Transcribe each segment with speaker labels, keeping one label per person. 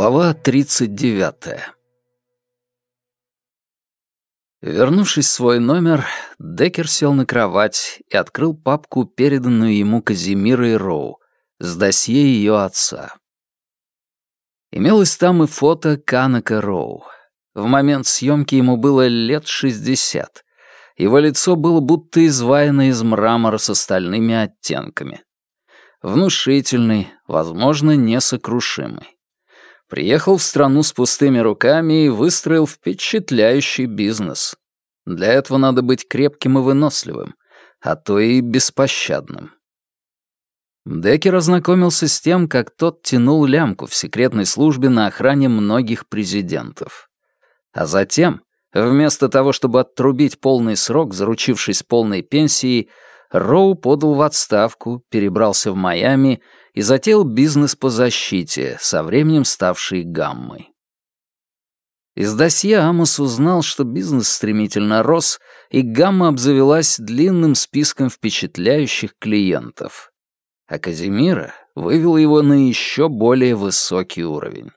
Speaker 1: Глава 39 Вернувшись в свой номер, Деккер сел на кровать и открыл папку, переданную ему Казимирой Роу, с досье ее отца. Имелось там и фото Канака Роу. В момент съемки ему было лет шестьдесят. Его лицо было будто изваяно из мрамора с остальными оттенками. Внушительный, возможно, несокрушимый. Приехал в страну с пустыми руками и выстроил впечатляющий бизнес. Для этого надо быть крепким и выносливым, а то и беспощадным. Деккер ознакомился с тем, как тот тянул лямку в секретной службе на охране многих президентов. А затем, вместо того, чтобы оттрубить полный срок, заручившись полной пенсией, Роу подал в отставку, перебрался в Майами и затеял бизнес по защите, со временем ставший гаммой. Из досье Амос узнал, что бизнес стремительно рос, и гамма обзавелась длинным списком впечатляющих клиентов. А Казимира вывел его на еще более высокий уровень.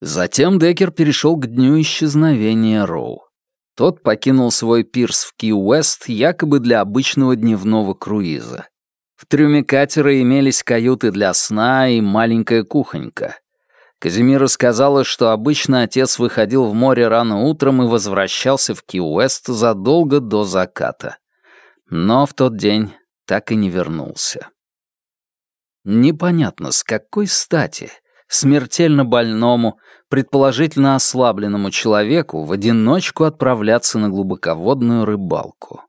Speaker 1: Затем Деккер перешел к дню исчезновения Роу. Тот покинул свой пирс в Ки-Уэст якобы для обычного дневного круиза. В трюме катера имелись каюты для сна и маленькая кухонька. Казимира сказала, что обычно отец выходил в море рано утром и возвращался в Ки-Уэст задолго до заката. Но в тот день так и не вернулся. Непонятно, с какой стати смертельно больному, предположительно ослабленному человеку в одиночку отправляться на глубоководную рыбалку.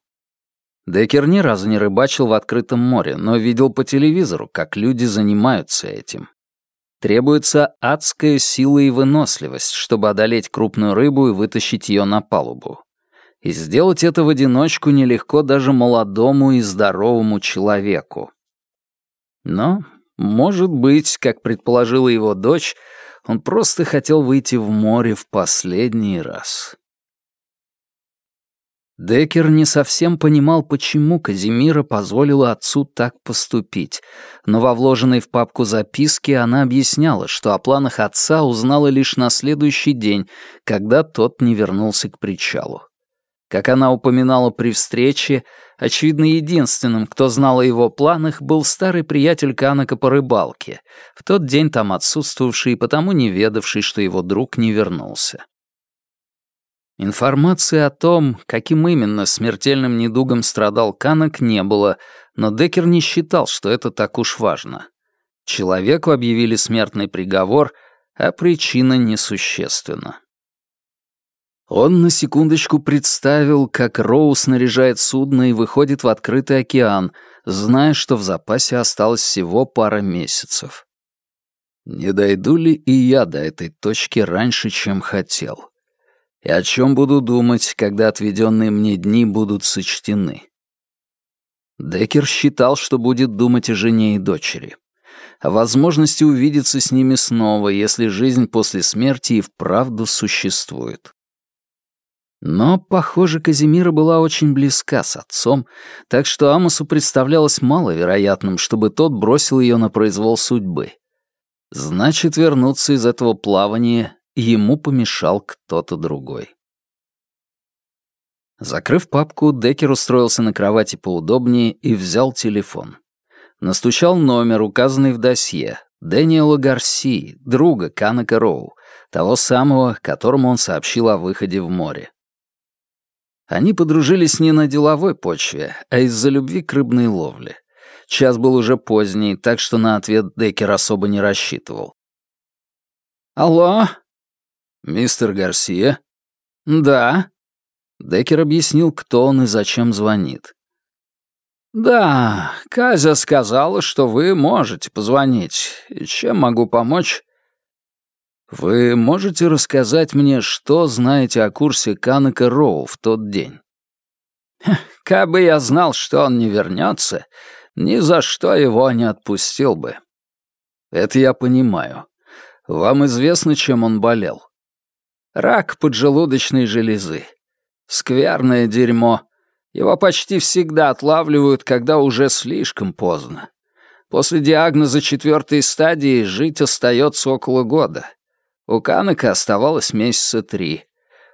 Speaker 1: Деккер ни разу не рыбачил в открытом море, но видел по телевизору, как люди занимаются этим. Требуется адская сила и выносливость, чтобы одолеть крупную рыбу и вытащить ее на палубу. И сделать это в одиночку нелегко даже молодому и здоровому человеку. Но может быть, как предположила его дочь, он просто хотел выйти в море в последний раз. Деккер не совсем понимал, почему Казимира позволила отцу так поступить, но во вложенной в папку записке она объясняла, что о планах отца узнала лишь на следующий день, когда тот не вернулся к причалу. Как она упоминала при встрече, очевидно, единственным, кто знал о его планах, был старый приятель Канака по рыбалке, в тот день там отсутствовавший и потому не ведавший, что его друг не вернулся. Информации о том, каким именно смертельным недугом страдал Канак, не было, но Деккер не считал, что это так уж важно. Человеку объявили смертный приговор, а причина несущественна. Он на секундочку представил, как Роу снаряжает судно и выходит в открытый океан, зная, что в запасе осталось всего пара месяцев. Не дойду ли и я до этой точки раньше, чем хотел? И о чем буду думать, когда отведенные мне дни будут сочтены? Деккер считал, что будет думать о жене и дочери. О возможности увидеться с ними снова, если жизнь после смерти и вправду существует. Но, похоже, Казимира была очень близка с отцом, так что Амосу представлялось маловероятным, чтобы тот бросил ее на произвол судьбы. Значит, вернуться из этого плавания ему помешал кто-то другой. Закрыв папку, Деккер устроился на кровати поудобнее и взял телефон. Настучал номер, указанный в досье, Дэниела Гарси, друга Канака Роу, того самого, которому он сообщил о выходе в море. Они подружились не на деловой почве, а из-за любви к рыбной ловле. Час был уже поздний, так что на ответ Деккер особо не рассчитывал. «Алло?» «Мистер Гарсия?» «Да». Деккер объяснил, кто он и зачем звонит. «Да, Казя сказала, что вы можете позвонить. Чем могу помочь?» Вы можете рассказать мне, что знаете о курсе Канака Роу в тот день? Как бы я знал, что он не вернется, ни за что его не отпустил бы. Это я понимаю. Вам известно, чем он болел? Рак поджелудочной железы. Скверное дерьмо. Его почти всегда отлавливают, когда уже слишком поздно. После диагноза четвертой стадии жить остается около года. У Канака оставалось месяца три.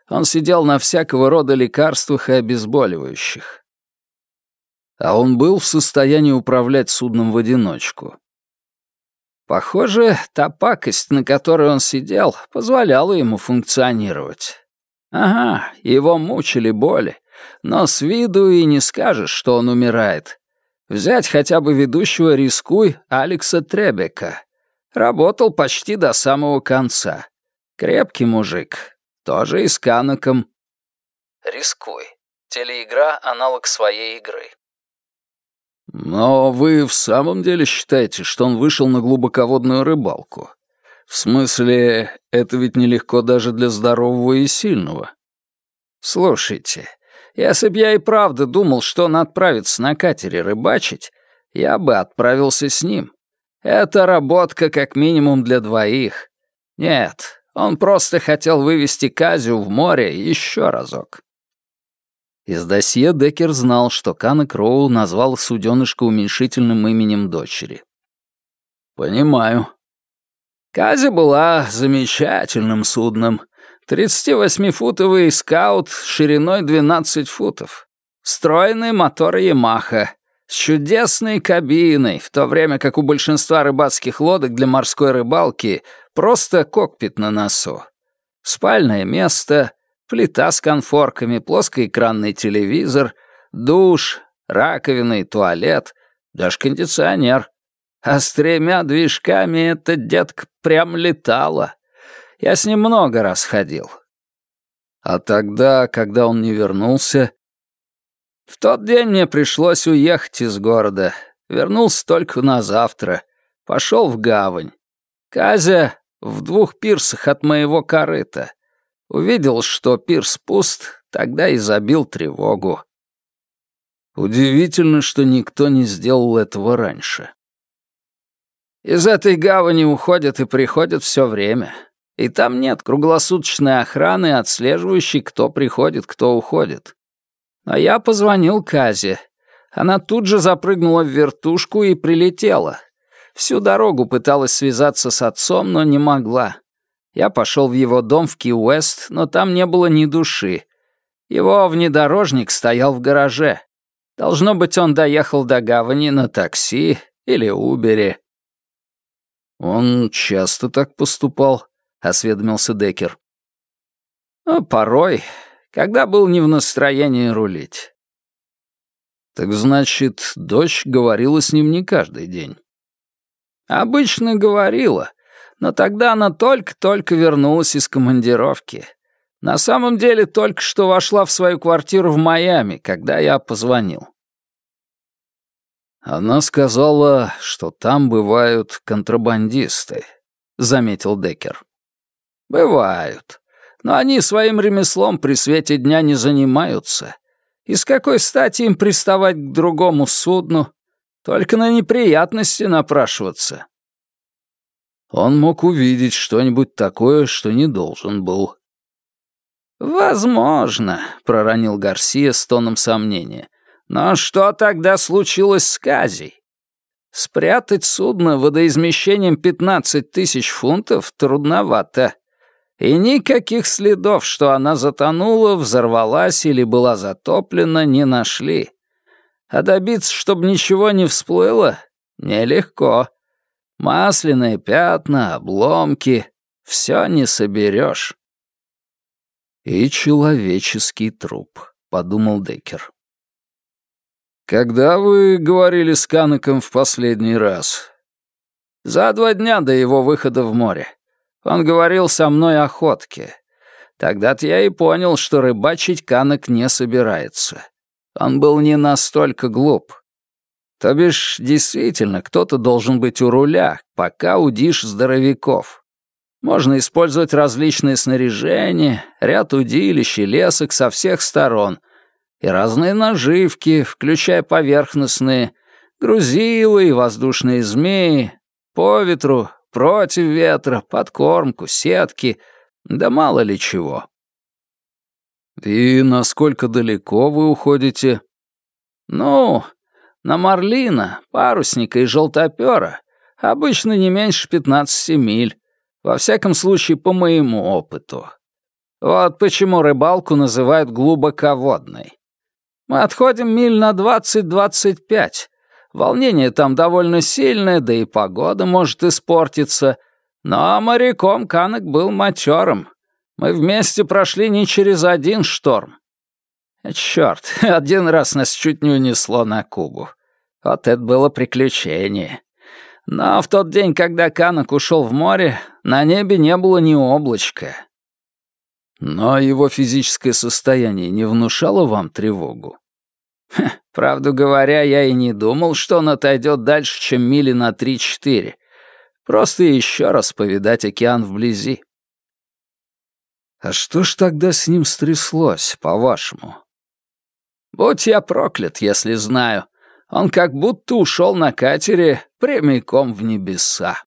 Speaker 1: Он сидел на всякого рода лекарствах и обезболивающих. А он был в состоянии управлять судном в одиночку. Похоже, та пакость, на которой он сидел, позволяла ему функционировать. Ага, его мучили боли, но с виду и не скажешь, что он умирает. Взять хотя бы ведущего «Рискуй» Алекса Требека. Работал почти до самого конца. Крепкий мужик. Тоже и с Канаком. «Рискуй». Телеигра — аналог своей игры.
Speaker 2: «Но вы в самом деле считаете, что он вышел на глубоководную рыбалку? В смысле, это ведь нелегко даже для здорового и сильного».
Speaker 1: «Слушайте, если б я и правда думал, что он отправится на катере рыбачить, я бы отправился с ним. Это работка как минимум для двоих. Нет, он просто хотел вывести Казю в море еще разок.
Speaker 2: Из досье Деккер знал, что Кана Кроу назвал суденышко уменьшительным именем дочери. «Понимаю».
Speaker 1: Казя была замечательным судном, 38-футовый скаут шириной 12 футов. Стройный мотор Ямаха. С чудесной кабиной, в то время как у большинства рыбацких лодок для морской рыбалки просто кокпит на носу. Спальное место, плита с конфорками, плоскоэкранный телевизор, душ, раковина и туалет, даже кондиционер. А с тремя движками эта детка прям летала. Я с ним много раз ходил.
Speaker 2: А тогда, когда он не вернулся...
Speaker 1: В тот день мне пришлось уехать из города. Вернулся только на завтра. Пошел в гавань. Казя в двух пирсах от моего корыта. Увидел, что пирс пуст, тогда и забил тревогу.
Speaker 2: Удивительно, что никто не сделал этого раньше.
Speaker 1: Из этой гавани уходят и приходят все время. И там нет круглосуточной охраны, отслеживающей, кто приходит, кто уходит. А я позвонил Казе. Она тут же запрыгнула в вертушку и прилетела. Всю дорогу пыталась связаться с отцом, но не могла. Я пошел в его дом в Ки-Уэст, но там не было ни души. Его внедорожник стоял в гараже. Должно быть, он доехал до гавани на такси или Убере.
Speaker 2: Он часто так поступал осведомился Декер.
Speaker 1: Ну, порой, когда был не в настроении рулить.
Speaker 2: Так значит, дочь говорила с ним не каждый день.
Speaker 1: Обычно говорила, но тогда она только-только вернулась из командировки. На самом деле только что вошла в свою квартиру в Майами, когда я позвонил.
Speaker 2: Она сказала, что там бывают контрабандисты, заметил Декер.
Speaker 1: «Бывают. Но они своим ремеслом при свете дня не занимаются. И с какой стати им приставать к другому судну? Только на неприятности напрашиваться».
Speaker 2: Он мог увидеть что-нибудь такое, что не должен был.
Speaker 1: «Возможно», — проронил Гарсия с тоном сомнения. «Но что тогда случилось с Казей? Спрятать судно водоизмещением 15 тысяч фунтов трудновато. И никаких следов, что она затонула, взорвалась или была затоплена, не нашли. А добиться, чтобы ничего не всплыло, нелегко. Масляные пятна, обломки — все не соберешь.
Speaker 2: «И человеческий труп», — подумал Деккер. «Когда вы говорили с Канеком в последний раз?»
Speaker 1: «За два дня до его выхода в море. Он говорил со мной о ходке. Тогда-то я и понял, что рыбачить Канок не собирается. Он был не настолько глуп. То бишь, действительно, кто-то должен быть у руля, пока удишь здоровяков. Можно использовать различные снаряжения, ряд удилищ и лесок со всех сторон, и разные наживки, включая поверхностные, грузилы и воздушные змеи, по ветру, Против ветра, подкормку, сетки, да мало ли чего.
Speaker 2: И насколько далеко вы уходите?
Speaker 1: Ну, на марлина, парусника и желтопера обычно не меньше 15 миль. Во всяком случае, по моему опыту. Вот почему рыбалку называют глубоководной. Мы отходим миль на 20-25. Волнение там довольно сильное, да и погода может испортиться. Но моряком Канок был матерым. Мы вместе прошли не через один шторм. Черт, один раз нас чуть не унесло на Кубу. Вот это было приключение. Но в тот день, когда Канок ушел в море, на небе не было ни облачка.
Speaker 2: Но его физическое состояние не внушало вам тревогу?
Speaker 1: Хм, правду говоря, я и не думал, что он отойдет дальше, чем мили на три-четыре. Просто еще раз повидать океан вблизи.
Speaker 2: А что ж тогда с ним стряслось, по-вашему?
Speaker 1: Будь я проклят, если знаю. Он как будто ушел на катере прямиком в небеса.